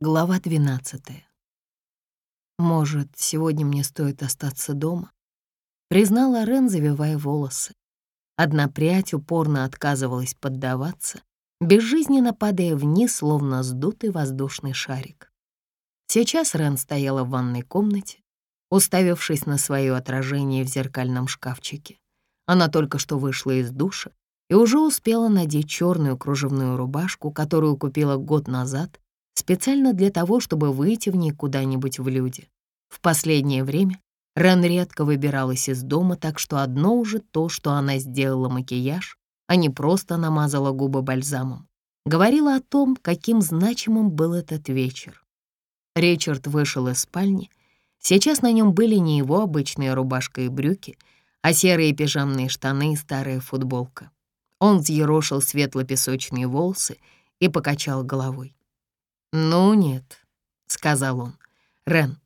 Глава 12. «Может, сегодня мне стоит остаться дома?» Признала Рен, завивая волосы. Одна прядь упорно отказывалась поддаваться, безжизненно падая вниз, словно сдутый воздушный шарик. Сейчас Рен стояла в ванной комнате, уставившись на свое отражение в зеркальном шкафчике. Она только что вышла из душа и уже успела надеть черную кружевную рубашку, которую купила год назад специально для того, чтобы выйти в ней куда-нибудь в люди. В последнее время Рен редко выбиралась из дома, так что одно уже то, что она сделала макияж, а не просто намазала губы бальзамом, говорила о том, каким значимым был этот вечер. Ричард вышел из спальни. Сейчас на нем были не его обычные рубашка и брюки, а серые пижамные штаны и старая футболка. Он взъерошил светло-песочные волосы и покачал головой. «Ну нет», — сказал он. «Рен,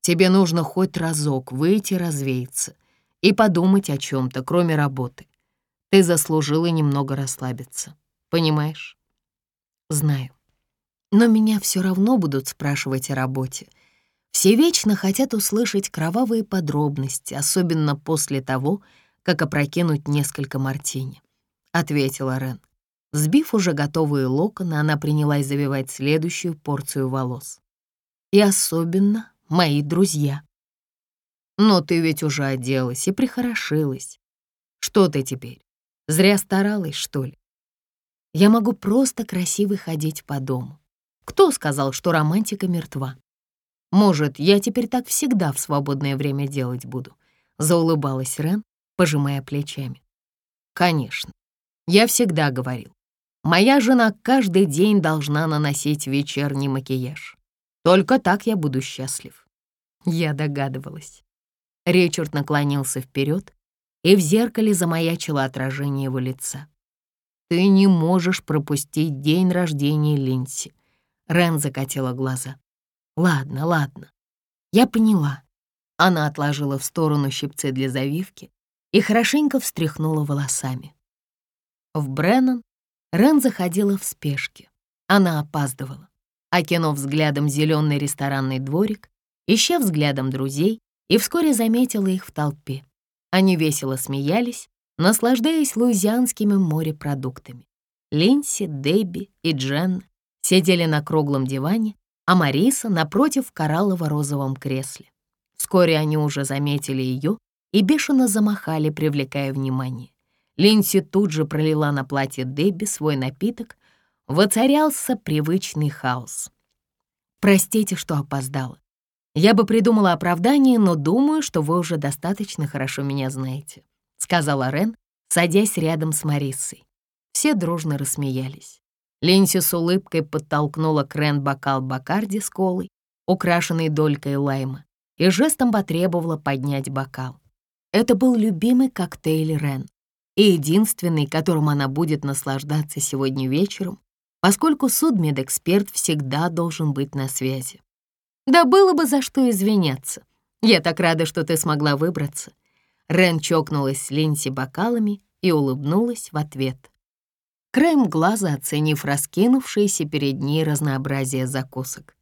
тебе нужно хоть разок выйти развеяться и подумать о чем-то, кроме работы. Ты заслужила немного расслабиться, понимаешь?» «Знаю. Но меня все равно будут спрашивать о работе. Все вечно хотят услышать кровавые подробности, особенно после того, как опрокинуть несколько мартини», — ответила Рен. Сбив уже готовые локоны, она принялась завивать следующую порцию волос. И особенно мои друзья. Но ты ведь уже оделась и прихорошилась. Что ты теперь? Зря старалась, что ли? Я могу просто красиво ходить по дому. Кто сказал, что романтика мертва? Может, я теперь так всегда в свободное время делать буду? Заулыбалась Рен, пожимая плечами. Конечно, я всегда говорил, Моя жена каждый день должна наносить вечерний макияж. Только так я буду счастлив. Я догадывалась. Ричард наклонился вперед, и в зеркале замаячило отражение его лица. «Ты не можешь пропустить день рождения Линси». Рен закатила глаза. «Ладно, ладно. Я поняла». Она отложила в сторону щипцы для завивки и хорошенько встряхнула волосами. В Бреннан Рен заходила в спешке. Она опаздывала. Окинув взглядом зеленый ресторанный дворик, ища взглядом друзей, и вскоре заметила их в толпе. Они весело смеялись, наслаждаясь луизианскими морепродуктами. Линси, Дебби и Джен сидели на круглом диване, а Мариса напротив в кораллово-розовом кресле. Вскоре они уже заметили ее и бешено замахали, привлекая внимание. Линси тут же пролила на платье Дебби свой напиток. Воцарялся привычный хаос. «Простите, что опоздала. Я бы придумала оправдание, но думаю, что вы уже достаточно хорошо меня знаете», — сказала Рен, садясь рядом с Мариссой. Все дружно рассмеялись. Линси с улыбкой подтолкнула к Рен бокал Бакарди с колой, украшенный долькой лайма, и жестом потребовала поднять бокал. Это был любимый коктейль Рен и единственный, которым она будет наслаждаться сегодня вечером, поскольку судмедэксперт всегда должен быть на связи. Да было бы за что извиняться. Я так рада, что ты смогла выбраться. Рен чокнулась с Линси бокалами и улыбнулась в ответ. Краем глаза оценив раскинувшееся перед ней разнообразие закусок.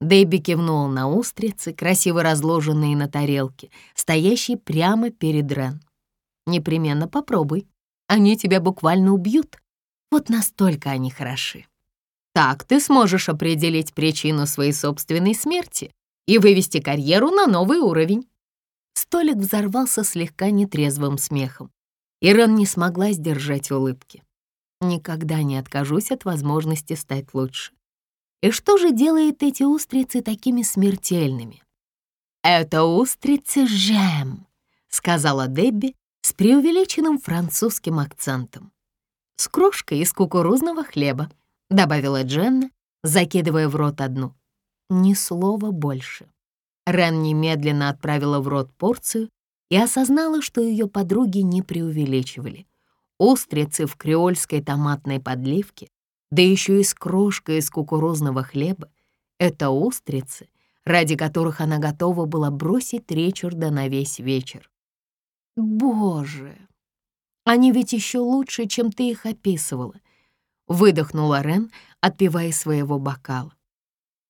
Дэбби кивнула на устрицы, красиво разложенные на тарелке, стоящей прямо перед Рен. Непременно попробуй. Они тебя буквально убьют. Вот настолько они хороши. Так ты сможешь определить причину своей собственной смерти и вывести карьеру на новый уровень. Столик взорвался слегка нетрезвым смехом. Ирен не смогла сдержать улыбки. Никогда не откажусь от возможности стать лучше. И что же делает эти устрицы такими смертельными? «Это устрицы жем», — сказала Дебби, с преувеличенным французским акцентом. «С крошкой из кукурузного хлеба», — добавила Дженна, закидывая в рот одну. Ни слова больше. Рен немедленно отправила в рот порцию и осознала, что ее подруги не преувеличивали. Устрицы в креольской томатной подливке, да еще и с крошкой из кукурузного хлеба — это устрицы, ради которых она готова была бросить Ричарда на весь вечер. «Боже, они ведь еще лучше, чем ты их описывала», — выдохнула Рен, отпивая своего бокала.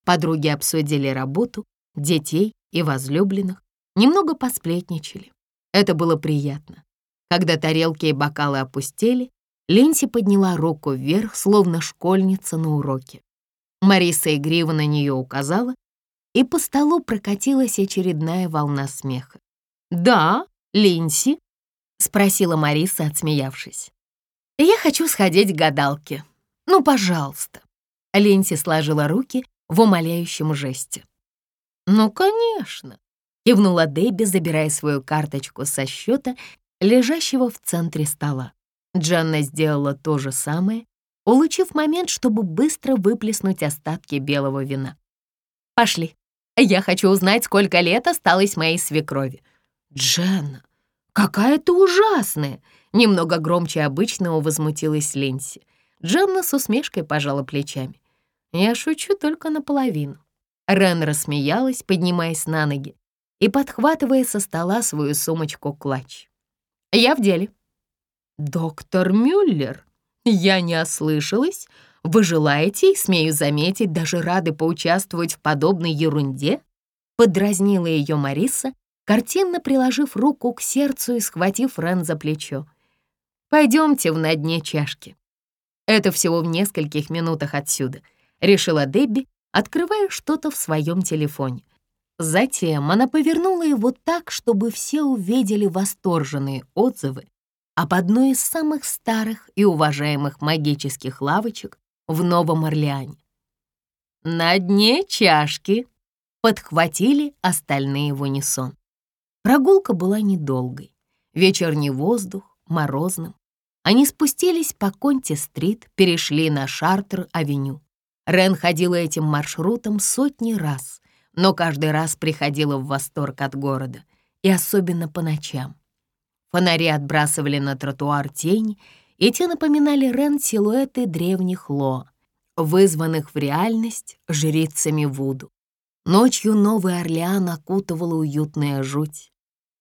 Подруги обсудили работу, детей и возлюбленных, немного посплетничали. Это было приятно. Когда тарелки и бокалы опустели, Линси подняла руку вверх, словно школьница на уроке. Мариса игриво на нее указала, и по столу прокатилась очередная волна смеха. «Да, Линси?» — спросила Мариса, отсмеявшись. «Я хочу сходить к гадалке. Ну, пожалуйста». Линси сложила руки в умоляющем жесте. «Ну, конечно», — кивнула Дебби, забирая свою карточку со счета, лежащего в центре стола. Джанна сделала то же самое, улучив момент, чтобы быстро выплеснуть остатки белого вина. «Пошли. Я хочу узнать, сколько лет осталось моей свекрови». «Джанна, какая ты ужасная!» Немного громче обычного возмутилась Линси. Джанна с усмешкой пожала плечами. «Я шучу только наполовину». Рен рассмеялась, поднимаясь на ноги и подхватывая со стола свою сумочку-клатч. «Я в деле». «Доктор Мюллер, я не ослышалась. Вы желаете, и, смею заметить, даже рады поучаствовать в подобной ерунде?» Подразнила ее Мариса, картинно приложив руку к сердцу и схватив Рен за плечо. «Пойдемте в на дне чашки». «Это всего в нескольких минутах отсюда», — решила Дебби, открывая что-то в своем телефоне. Затем она повернула его так, чтобы все увидели восторженные отзывы об одной из самых старых и уважаемых магических лавочек в Новом Орлеане. На дне чашки подхватили остальные в унисон. Прогулка была недолгой. Вечерний воздух морозным. Они спустились по Конти-стрит, перешли на Шартер-авеню. Рен ходила этим маршрутом сотни раз, но каждый раз приходила в восторг от города, и особенно по ночам. Фонари отбрасывали на тротуар тени, и те напоминали Рен силуэты древних Ло, вызванных в реальность жрицами Вуду. Ночью Новый Орлеан окутывала уютная жуть.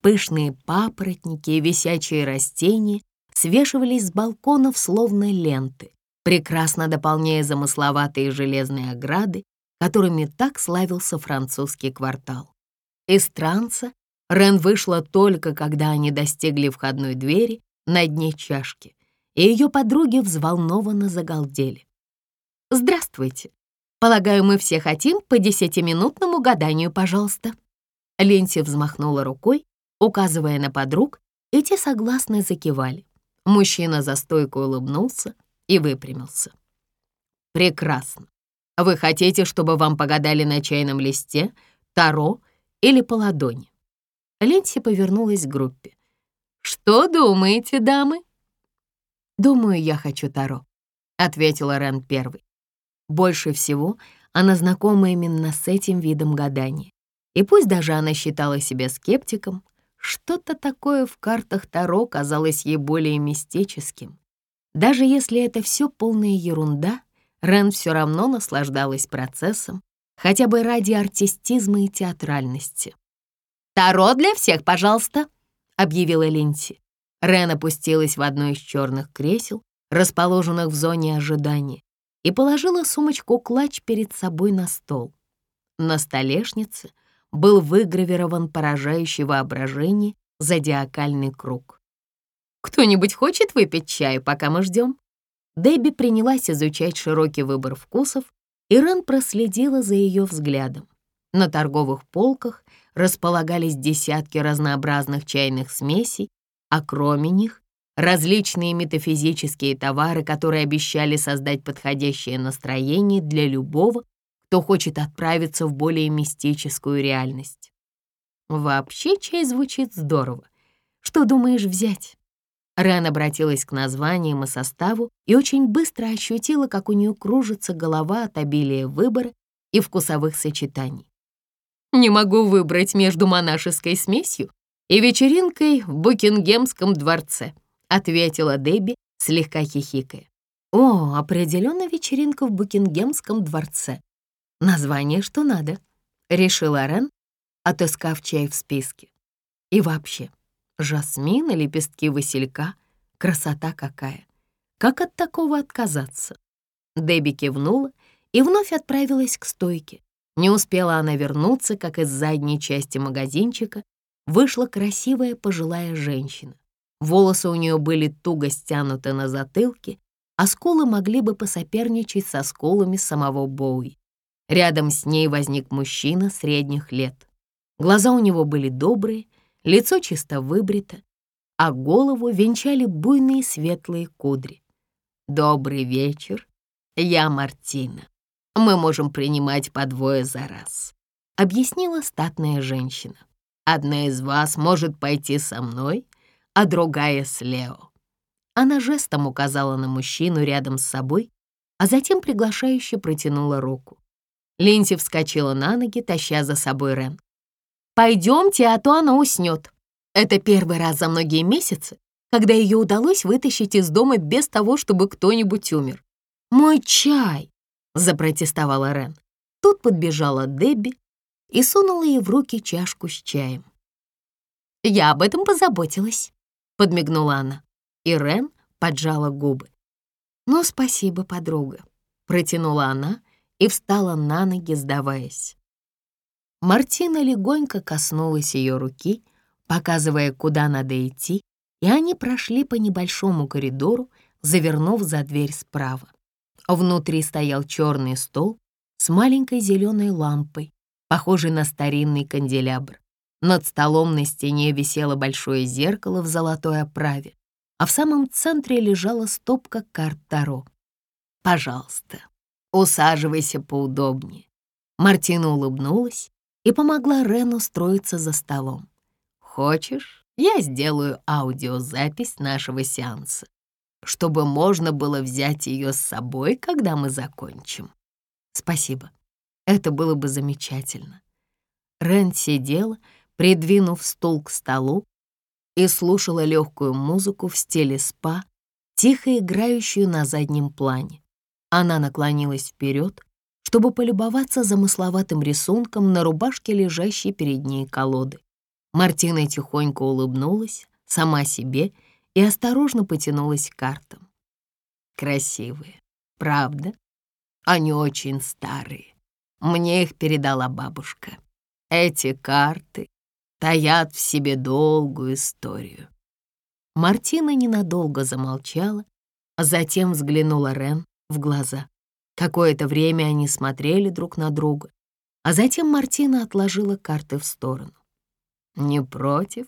Пышные папоротники и висячие растения свешивались с балконов словно ленты, прекрасно дополняя замысловатые железные ограды, которыми так славился французский квартал. Из транса Рен вышла только, когда они достигли входной двери на дне чашки, и ее подруги взволнованно загалдели. «Здравствуйте. Полагаю, мы все хотим по десятиминутному гаданию, пожалуйста». Ленси взмахнула рукой, указывая на подруг, и те согласно закивали. Мужчина за стойкой улыбнулся, и выпрямился. «Прекрасно. Вы хотите, чтобы вам погадали на чайном листе, таро или по ладони?» Линси повернулась к группе. «Что думаете, дамы?» «Думаю, я хочу таро», — ответила Рен первой. Больше всего она знакома именно с этим видом гадания. И пусть даже она считала себя скептиком, что-то такое в картах Таро казалось ей более мистическим, даже если это все полная ерунда, Рен все равно наслаждалась процессом, хотя бы ради артистизма и театральности. «Таро для всех, пожалуйста», — объявила Линси. Рен опустилась в одно из черных кресел, расположенных в зоне ожидания, и положила сумочку-клатч перед собой на стол. На столешнице был выгравирован поражающий воображение зодиакальный круг. Кто-нибудь хочет выпить чаю, пока мы ждем?» Дебби принялась изучать широкий выбор вкусов, и Рен проследила за ее взглядом. На торговых полках располагались десятки разнообразных чайных смесей, а кроме них различные метафизические товары, которые обещали создать подходящее настроение для любого, кто хочет отправиться в более мистическую реальность. Вообще чай звучит здорово. Что думаешь взять? Рен обратилась к названиям и составу и очень быстро ощутила, как у нее кружится голова от обилия выбора и вкусовых сочетаний. «Не могу выбрать между монашеской смесью и вечеринкой в Букингемском дворце», ответила Дебби, слегка хихикая. «О, определенно вечеринка в Букингемском дворце. Название что надо». решила Рен, отыскав чай в списке. И вообще, жасмин и лепестки василька — красота какая! Как от такого отказаться? Дебби кивнула и вновь отправилась к стойке. Не успела она вернуться, как из задней части магазинчика вышла красивая пожилая женщина. Волосы у нее были туго стянуты на затылке, а скулы могли бы посоперничать со скулами самого Боуи. Рядом с ней возник мужчина средних лет. Глаза у него были добрые, лицо чисто выбрито, а голову венчали буйные светлые кудри. «Добрый вечер, я Мартина. Мы можем принимать по двое за раз», — объяснила статная женщина. «Одна из вас может пойти со мной, а другая с Лео». Она жестом указала на мужчину рядом с собой, а затем приглашающе протянула руку. Линси вскочила на ноги, таща за собой Рен. «Пойдемте, а то она уснет». Это первый раз за многие месяцы, когда ее удалось вытащить из дома без того, чтобы кто-нибудь умер. «Мой чай!» — запротестовала Рен. Тут подбежала Дебби и сунула ей в руки чашку с чаем. «Я об этом позаботилась», — подмигнула она. И Рен поджала губы. «Ну, спасибо, подруга», — протянула она и встала на ноги, сдаваясь. Мартина легонько коснулась ее руки, показывая, куда надо идти, и они прошли по небольшому коридору, завернув за дверь справа. Внутри стоял черный стол с маленькой зеленой лампой, похожей на старинный канделябр. Над столом на стене висело большое зеркало в золотой оправе, а в самом центре лежала стопка карт Таро. «Пожалуйста, Усаживайся поудобнее». Мартина улыбнулась и помогла Рену строиться за столом. «Хочешь, я сделаю аудиозапись нашего сеанса, чтобы можно было взять ее с собой, когда мы закончим?» «Спасибо. Это было бы замечательно». Рен сидела, придвинув стул к столу, и слушала легкую музыку в стиле спа, тихо играющую на заднем плане. Она наклонилась вперед, чтобы полюбоваться замысловатым рисунком на рубашке, лежащей перед ней колоды. Мартина тихонько улыбнулась сама себе и осторожно потянулась к картам. Красивые, правда? Они очень старые. Мне их передала бабушка. Эти карты таят в себе долгую историю. Мартина ненадолго замолчала, а затем взглянула Рен в глаза. Какое-то время они смотрели друг на друга, а затем Мартина отложила карты в сторону. «Не против,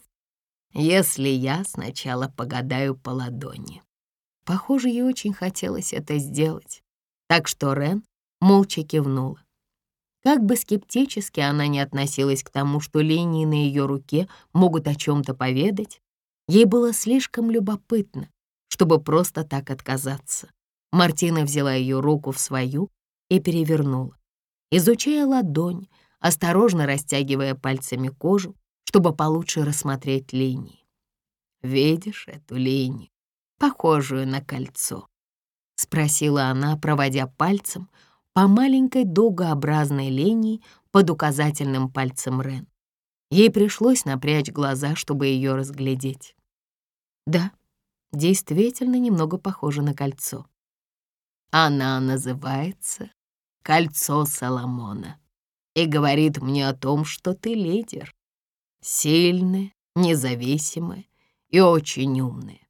если я сначала погадаю по ладони?» Похоже, ей очень хотелось это сделать, так что Рен молча кивнула. Как бы скептически она не относилась к тому, что линии на ее руке могут о чем-то поведать, ей было слишком любопытно, чтобы просто так отказаться. Мартина взяла ее руку в свою и перевернула, изучая ладонь, осторожно растягивая пальцами кожу, чтобы получше рассмотреть линии. «Видишь эту линию, похожую на кольцо?» — спросила она, проводя пальцем по маленькой дугообразной линии под указательным пальцем Рен. Ей пришлось напрячь глаза, чтобы ее разглядеть. Да, действительно немного похоже на кольцо. Она называется «Кольцо Соломона» и говорит мне о том, что ты лидер. Сильная, независимая и очень умная.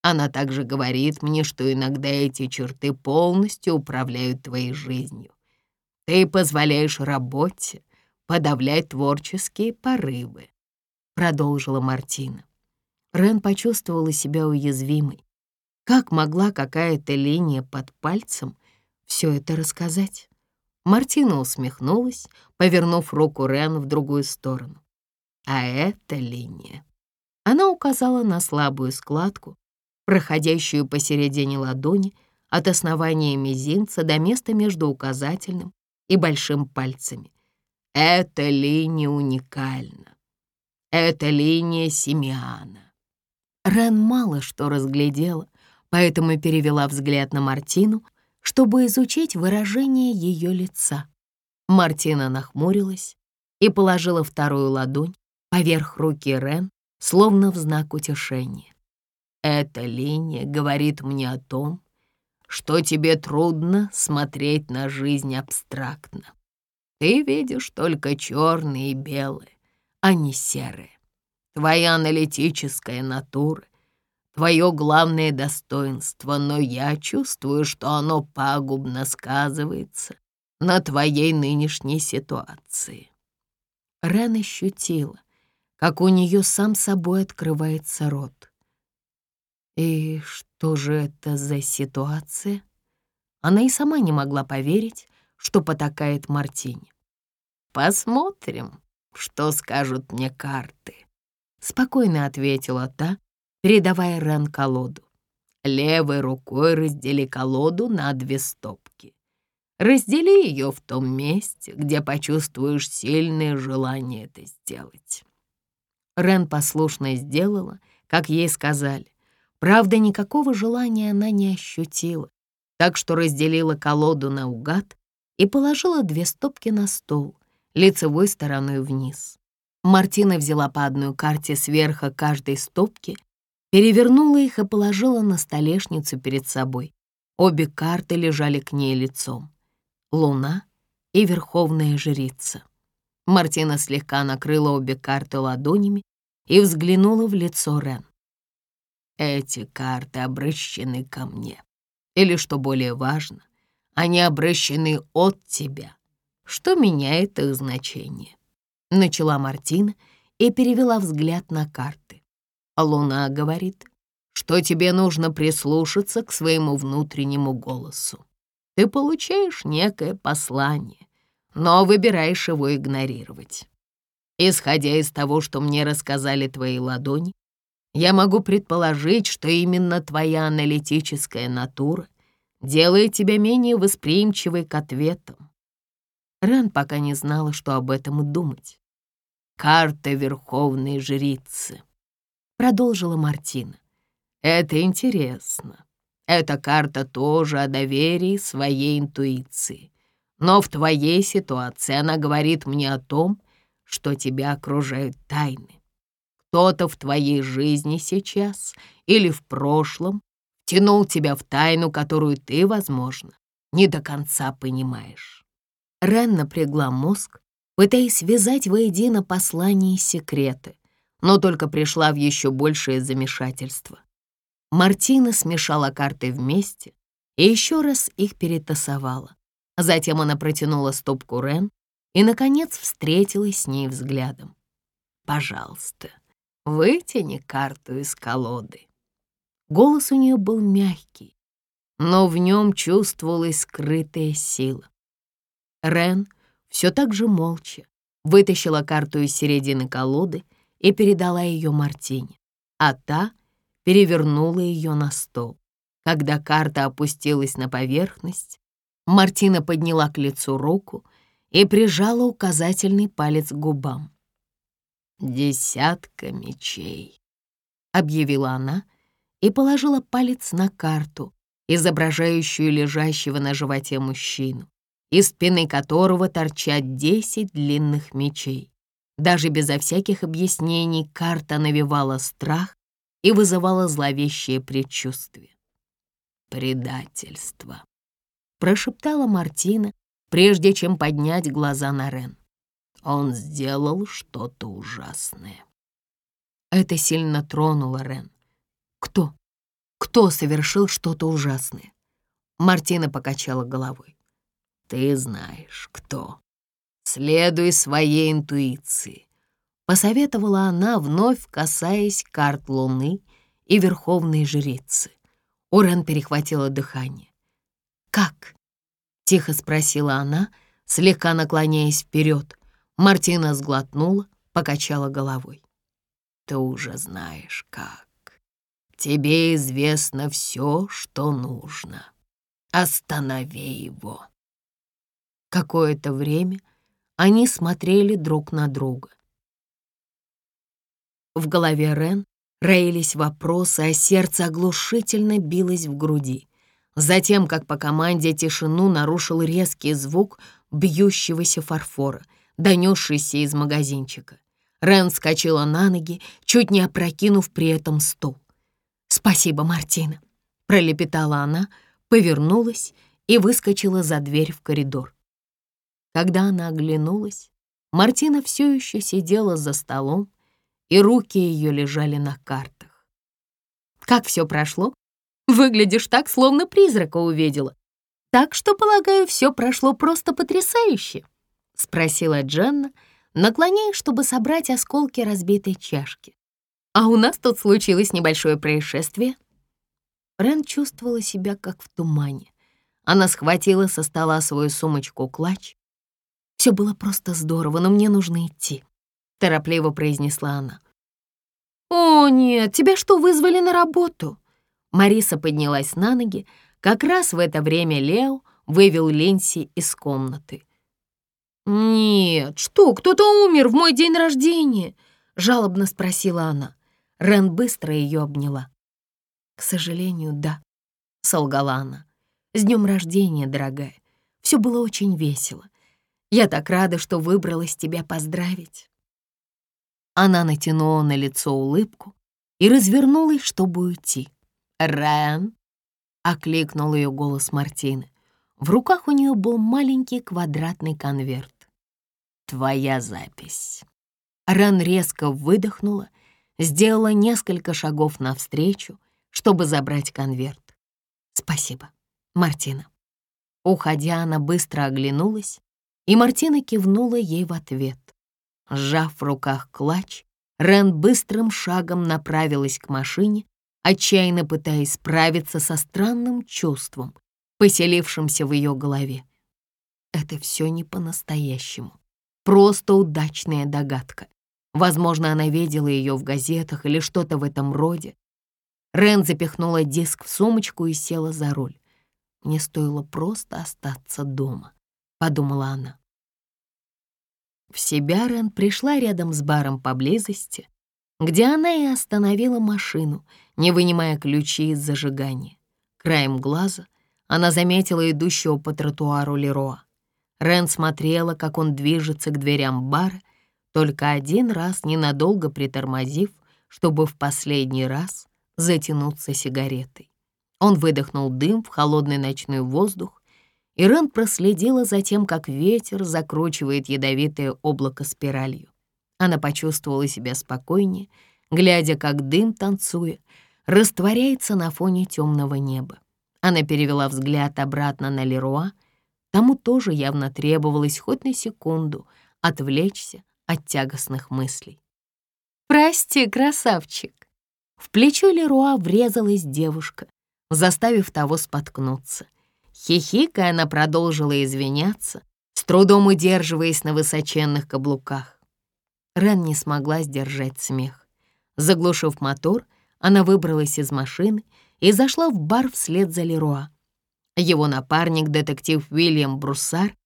Она также говорит мне, что иногда эти черты полностью управляют твоей жизнью. Ты позволяешь работе подавлять творческие порывы, продолжила Мартина. Рен почувствовала себя уязвимой, как могла какая-то линия под пальцем все это рассказать? Мартина усмехнулась, повернув руку Рен в другую сторону. А эта линия. Она указала на слабую складку, проходящую посередине ладони от основания мизинца до места между указательным и большим пальцами. Эта линия уникальна. Это линия Симеана. Рен мало что разглядела, поэтому перевела взгляд на Мартину, чтобы изучить выражение ее лица. Мартина нахмурилась, и положила вторую ладонь поверх руки Рен, словно в знак утешения. «Эта линия говорит мне о том, что тебе трудно смотреть на жизнь абстрактно. Ты видишь только черные и белые, а не серые. Твоя аналитическая натура твое главное достоинство, но я чувствую, что оно пагубно сказывается на твоей нынешней ситуации». Рен ощутила, как у нее сам собой открывается рот. И что же это за ситуация? Она и сама не могла поверить, что потакает Мартине. «Посмотрим, что скажут мне карты», — спокойно ответила та, передавая Рен колоду. Левой рукой раздели колоду на две стопки. Раздели ее в том месте, где почувствуешь сильное желание это сделать. Рен послушно сделала, как ей сказали. Правда, никакого желания она не ощутила, так что разделила колоду наугад и положила две стопки на стол, лицевой стороной вниз. Мартина взяла по одной карте сверху каждой стопки перевернула их и положила на столешницу перед собой. Обе карты лежали к ней лицом. Луна и Верховная Жрица. Мартина слегка накрыла обе карты ладонями и взглянула в лицо Рен. «Эти карты обращены ко мне. Или, что более важно, они обращены от тебя, что меняет их значение». Начала Мартина и перевела взгляд на карты. Луна говорит, что тебе нужно прислушаться к своему внутреннему голосу. Ты получаешь некое послание, но выбираешь его игнорировать. Исходя из того, что мне рассказали твои ладони, я могу предположить, что именно твоя аналитическая натура делает тебя менее восприимчивой к ответам. Рен пока не знала, что об этом думать. Карта Верховной Жрицы —— продолжила Мартина. «Это интересно. Эта карта тоже о доверии своей интуиции. Но в твоей ситуации она говорит мне о том, что тебя окружают тайны. Кто-то в твоей жизни сейчас или в прошлом тянул тебя в тайну, которую ты, возможно, не до конца понимаешь». Рен напрягла мозг, пытаясь связать воедино послания и секреты, но только пришла в еще большее замешательство. Мартина смешала карты вместе и еще раз их перетасовала. Затем она протянула стопку Рен и, наконец, встретилась с ней взглядом. «Пожалуйста, вытяни карту из колоды». Голос у нее был мягкий, но в нем чувствовалась скрытая сила. Рен все так же молча вытащила карту из середины колоды и передала ее Мартине, а та перевернула ее на стол. Когда карта опустилась на поверхность, Мартина подняла к лицу руку и прижала указательный палец к губам. «Десятка мечей», — объявила она и положила палец на карту, изображающую лежащего на животе мужчину, из спины которого торчат десять длинных мечей. Даже безо всяких объяснений карта навевала страх и вызывала зловещее предчувствие. «Предательство», — прошептала Мартина, прежде чем поднять глаза на Рен. «Он сделал что-то ужасное». Это сильно тронуло Рен. «Кто? Кто совершил что-то ужасное?» Мартина покачала головой. «Ты знаешь, кто». Следуй своей интуиции», — посоветовала она, вновь касаясь карт Луны и Верховной Жрицы. Орен перехватила дыхание. «Как?» — тихо спросила она, слегка наклоняясь вперед. Мартина сглотнула, покачала головой. «Ты уже знаешь, как. Тебе известно все, что нужно. Останови его». Какое-то время они смотрели друг на друга. В голове Рен роились вопросы, а сердце оглушительно билось в груди. Затем, как по команде, тишину нарушил резкий звук бьющегося фарфора. донесшийся из магазинчика. Рен вскочила на ноги, чуть не опрокинув при этом стул. «Спасибо, Мартина», — пролепетала она, повернулась и выскочила за дверь в коридор. Когда она оглянулась, Мартина все еще сидела за столом, и руки ее лежали на картах. «Как все прошло? Выглядишь так, словно призрака увидела. Так что, полагаю, все прошло просто потрясающе», — спросила Дженна, наклоняясь, чтобы собрать осколки разбитой чашки. «А у нас тут случилось небольшое происшествие». Рен чувствовала себя как в тумане. Она схватила со стола свою сумочку-клатч. «Все было просто здорово, но мне нужно идти», — торопливо произнесла она. «О, нет, тебя что, вызвали на работу?» Мариса поднялась на ноги. Как раз в это время Лео вывел Ленси из комнаты. «Нет, что, кто-то умер в мой день рождения?» — жалобно спросила она. Рен быстро ее обняла. «К сожалению, да», — солгала она. «С днем рождения, дорогая. Все было очень весело. Я так рада, что выбралась тебя поздравить». Она натянула на лицо улыбку и развернулась, чтобы уйти. «Рен!» — окликнул ее голос Мартины. В руках у нее был маленький квадратный конверт. «Твоя запись». Рен резко выдохнула, сделала несколько шагов навстречу, чтобы забрать конверт. «Спасибо, Мартина». Уходя, она быстро оглянулась, и Мартина кивнула ей в ответ. Сжав в руках клатч, Рен быстрым шагом направилась к машине, отчаянно пытаясь справиться со странным чувством, поселившимся в ее голове. Это все не по-настоящему. Просто удачная догадка. Возможно, она видела ее в газетах или что-то в этом роде. Рен запихнула диск в сумочку и села за руль. Мне стоило просто остаться дома, подумала она. В себя Рен пришла рядом с баром поблизости, где она и остановила машину, не вынимая ключи из зажигания. Краем глаза она заметила идущего по тротуару Лероа. Рен смотрела, как он движется к дверям бара, только один раз ненадолго притормозив, чтобы в последний раз затянуться сигаретой. Он выдохнул дым в холодный ночной воздух, и Рен проследила за тем, как ветер закручивает ядовитое облако спиралью. Она почувствовала себя спокойнее, глядя, как дым, танцуя, растворяется на фоне темного неба. Она перевела взгляд обратно на Леруа, Тому тоже явно требовалось хоть на секунду отвлечься от тягостных мыслей. «Прости, красавчик!» В плечо Леруа врезалась девушка, заставив того споткнуться. Хихикая, она продолжила извиняться, с трудом удерживаясь на высоченных каблуках. Рен не смогла сдержать смех. Заглушив мотор, она выбралась из машины и зашла в бар вслед за Леруа. Его напарник, детектив Уильям Бруссар,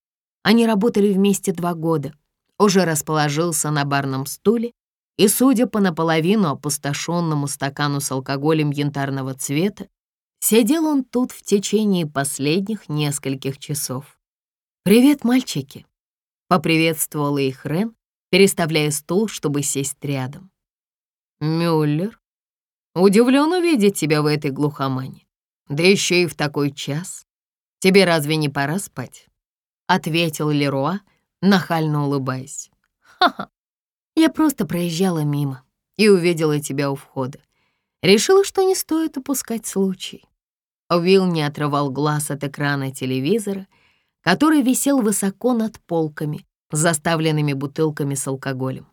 они работали вместе два года, уже расположился на барном стуле, и, судя по наполовину опустошенному стакану с алкоголем янтарного цвета, сидел он тут в течение последних нескольких часов. «Привет, мальчики!» — поприветствовала их Рен, переставляя стул, чтобы сесть рядом. «Мюллер, удивлен увидеть тебя в этой глухомане. Да еще и в такой час. Тебе разве не пора спать?» — ответил Леруа, нахально улыбаясь. «Ха-ха, я просто проезжала мимо и увидела тебя у входа. Решила, что не стоит упускать случай». Уилл не отрывал глаз от экрана телевизора, который висел высоко над полками, заставленными бутылками с алкоголем.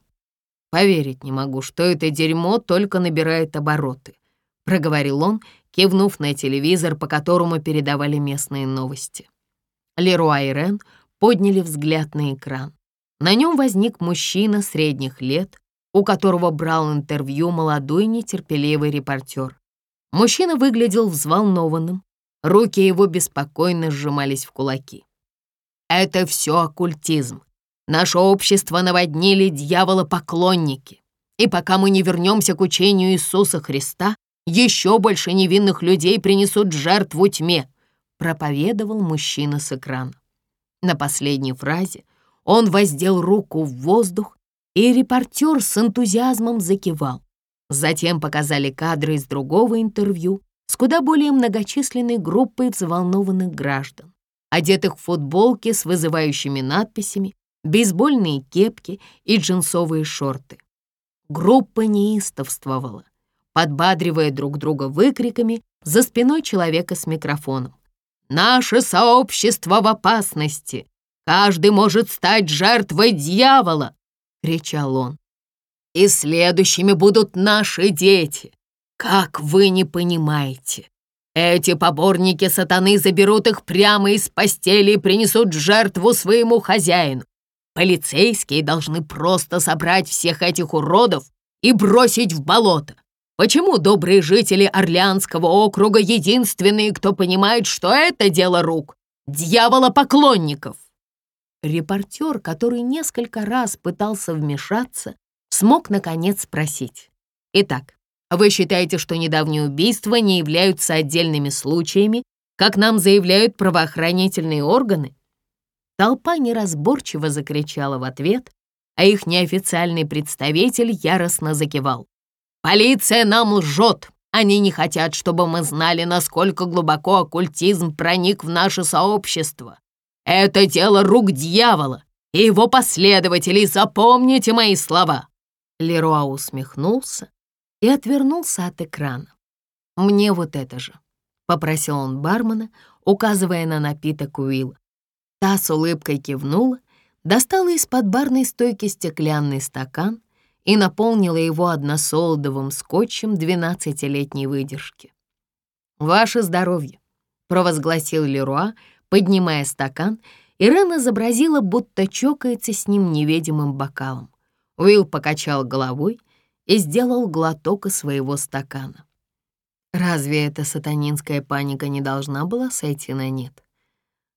«Поверить не могу, что это дерьмо только набирает обороты», — проговорил он, кивнув на телевизор, по которому передавали местные новости. Леруа и Рен подняли взгляд на экран. На нем возник мужчина средних лет, у которого брал интервью молодой нетерпеливый репортер. Мужчина выглядел взволнованным, руки его беспокойно сжимались в кулаки. «Это все оккультизм. Наше общество наводнили дьявола-поклонники. И пока мы не вернемся к учению Иисуса Христа, еще больше невинных людей принесут жертву тьме», проповедовал мужчина с экрана. На последней фразе Он воздел руку в воздух, и репортер с энтузиазмом закивал. Затем показали кадры из другого интервью с куда более многочисленной группой взволнованных граждан, одетых в футболки с вызывающими надписями, бейсбольные кепки и джинсовые шорты. Группа неистовствовала, подбадривая друг друга выкриками за спиной человека с микрофоном. «Наше сообщество в опасности! Каждый может стать жертвой дьявола!» — кричал он. «И следующими будут наши дети! Как вы не понимаете? Эти поборники сатаны заберут их прямо из постели и принесут жертву своему хозяину. Полицейские должны просто собрать всех этих уродов и бросить в болото. Почему добрые жители Орлеанского округа единственные, кто понимает, что это дело рук дьявола-поклонников? Репортер, который несколько раз пытался вмешаться, смог наконец спросить. Итак, вы считаете, что недавние убийства не являются отдельными случаями, как нам заявляют правоохранительные органы? Толпа неразборчиво закричала в ответ, а их неофициальный представитель яростно закивал. «Полиция нам лжет! Они не хотят, чтобы мы знали, насколько глубоко оккультизм проник в наше сообщество. Это дело рук дьявола и его последователей, запомните мои слова!» Леруа усмехнулся и отвернулся от экрана. «Мне вот это же», — попросил он бармена, указывая на напиток Уилла. Та с улыбкой кивнула, достала из-под барной стойки стеклянный стакан и наполнила его односолодовым скотчем двенадцатилетней выдержки. «Ваше здоровье!» — провозгласил Леруа, поднимая стакан, и Рен изобразила, будто чокается с ним невидимым бокалом. Уилл покачал головой и сделал глоток из своего стакана. Разве эта сатанинская паника не должна была сойти на нет?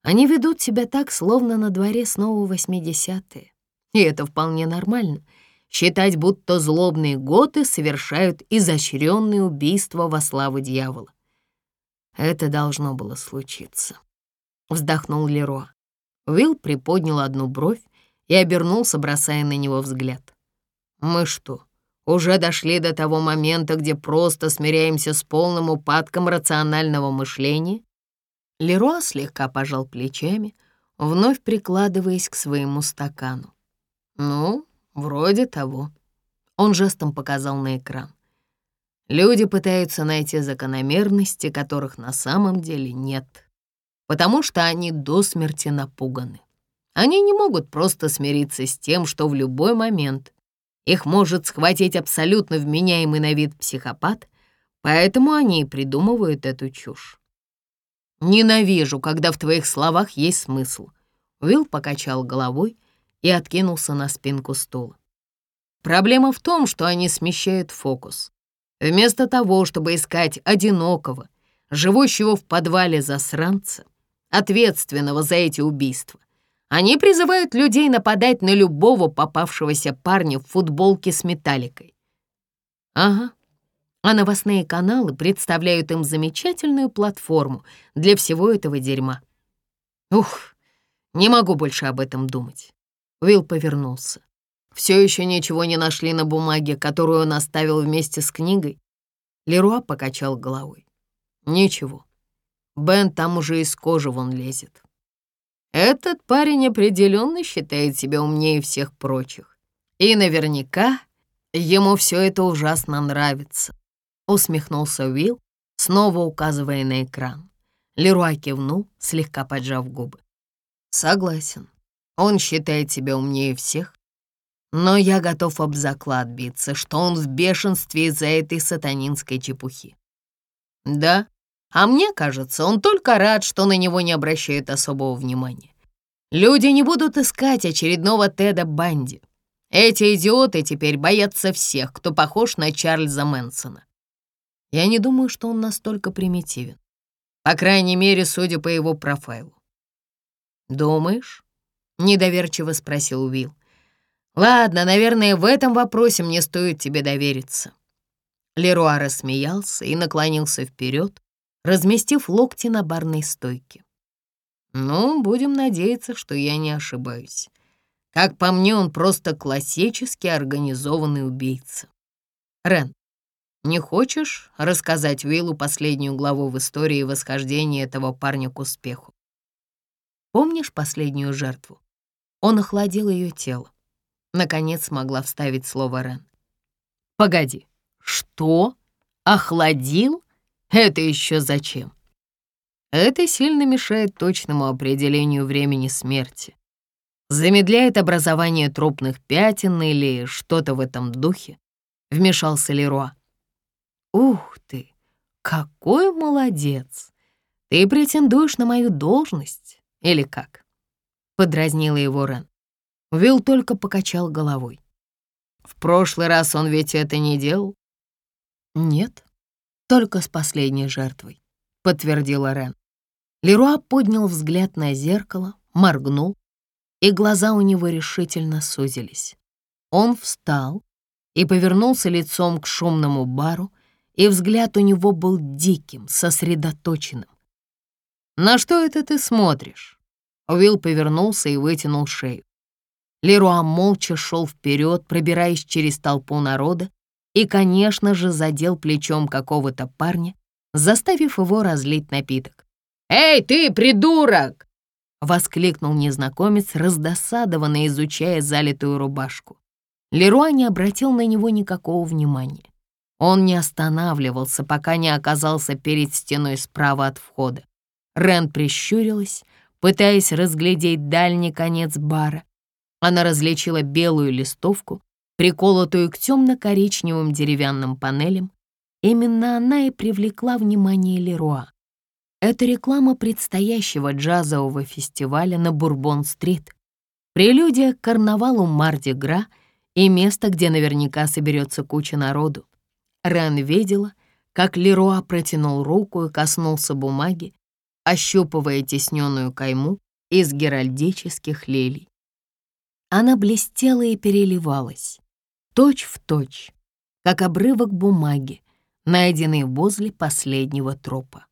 Они ведут себя так, словно на дворе снова восьмидесятые. И это вполне нормально — считать, будто злобные готы совершают изощренные убийства во славу дьявола. Это должно было случиться. Вздохнул Леро. Уилл приподнял одну бровь и обернулся, бросая на него взгляд. «Мы что, уже дошли до того момента, где просто смиряемся с полным упадком рационального мышления Леруа слегка пожал плечами, вновь прикладываясь к своему стакану. «Ну, вроде того». Он жестом показал на экран. Люди пытаются найти закономерности, которых на самом деле нет, потому что они до смерти напуганы. Они не могут просто смириться с тем, что в любой момент их может схватить абсолютно вменяемый на вид психопат, поэтому они и придумывают эту чушь. «Ненавижу, когда в твоих словах есть смысл». Уилл покачал головой и откинулся на спинку стула. Проблема в том, что они смещают фокус. Вместо того, чтобы искать одинокого, живущего в подвале засранца, ответственного за эти убийства, они призывают людей нападать на любого попавшегося парня в футболке с металликой. Ага, а новостные каналы представляют им замечательную платформу для всего этого дерьма. Ух, не могу больше об этом думать. Уилл повернулся. Все еще ничего не нашли на бумаге, которую он оставил вместе с книгой. Леруа покачал головой. Ничего. Бен там уже из кожи вон лезет. Этот парень определенно считает себя умнее всех прочих. И наверняка ему все это ужасно нравится усмехнулся Уилл, снова указывая на экран. Леруа кивнул, слегка поджав губы. Согласен, он считает себя умнее всех, но я готов об заклад биться, что он в бешенстве из-за этой сатанинской чепухи. Да, а мне кажется, он только рад, что на него не обращают особого внимания. Люди не будут искать очередного Теда Банди. Эти идиоты теперь боятся всех, кто похож на Чарльза Мэнсона. Я не думаю, что он настолько примитивен. По крайней мере, судя по его профайлу. «Думаешь?» — недоверчиво спросил Уилл. «Ладно, наверное, в этом вопросе мне стоит тебе довериться». Леруа рассмеялся и наклонился вперед, разместив локти на барной стойке. «Ну, будем надеяться, что я не ошибаюсь. Как по мне, он просто классический организованный убийца. Рен, не хочешь рассказать Уиллу последнюю главу в истории восхождения этого парня к успеху? Помнишь последнюю жертву? Он охладил ее тело. Наконец смогла вставить слово Рен. Погоди, что? Охладил? Это еще зачем? Это сильно мешает точному определению времени смерти. Замедляет образование трупных пятен или что-то в этом духе, вмешался Леруа. Ух ты, какой молодец! Ты претендуешь на мою должность или как? Подразнила его Рен. Вилл только покачал головой. В прошлый раз он ведь это не делал? Нет, только с последней жертвой, подтвердила Рен. Леруа поднял взгляд на зеркало, моргнул, и глаза у него решительно сузились. Он встал и повернулся лицом к шумному бару, и взгляд у него был диким, сосредоточенным. «На что это ты смотришь?» Уилл повернулся и вытянул шею. Леруа молча шел вперед, пробираясь через толпу народа, и, конечно же, задел плечом какого-то парня, заставив его разлить напиток. «Эй, ты, придурок!» — воскликнул незнакомец, раздосадованно изучая залитую рубашку. Леруа не обратил на него никакого внимания. Он не останавливался, пока не оказался перед стеной справа от входа. Рен прищурилась, пытаясь разглядеть дальний конец бара. Она различила белую листовку, приколотую к темно-коричневым деревянным панелям. Именно она и привлекла внимание Леруа. Это реклама предстоящего джазового фестиваля на Бурбон-стрит, прелюдия к карнавалу Марди-Гра и место, где наверняка соберется куча народу. Рен видела, как Леруа протянул руку и коснулся бумаги, ощупывая тесненную кайму из геральдических лилий. Она блестела и переливалась, точь в точь, как обрывок бумаги, найденный возле последнего тропа.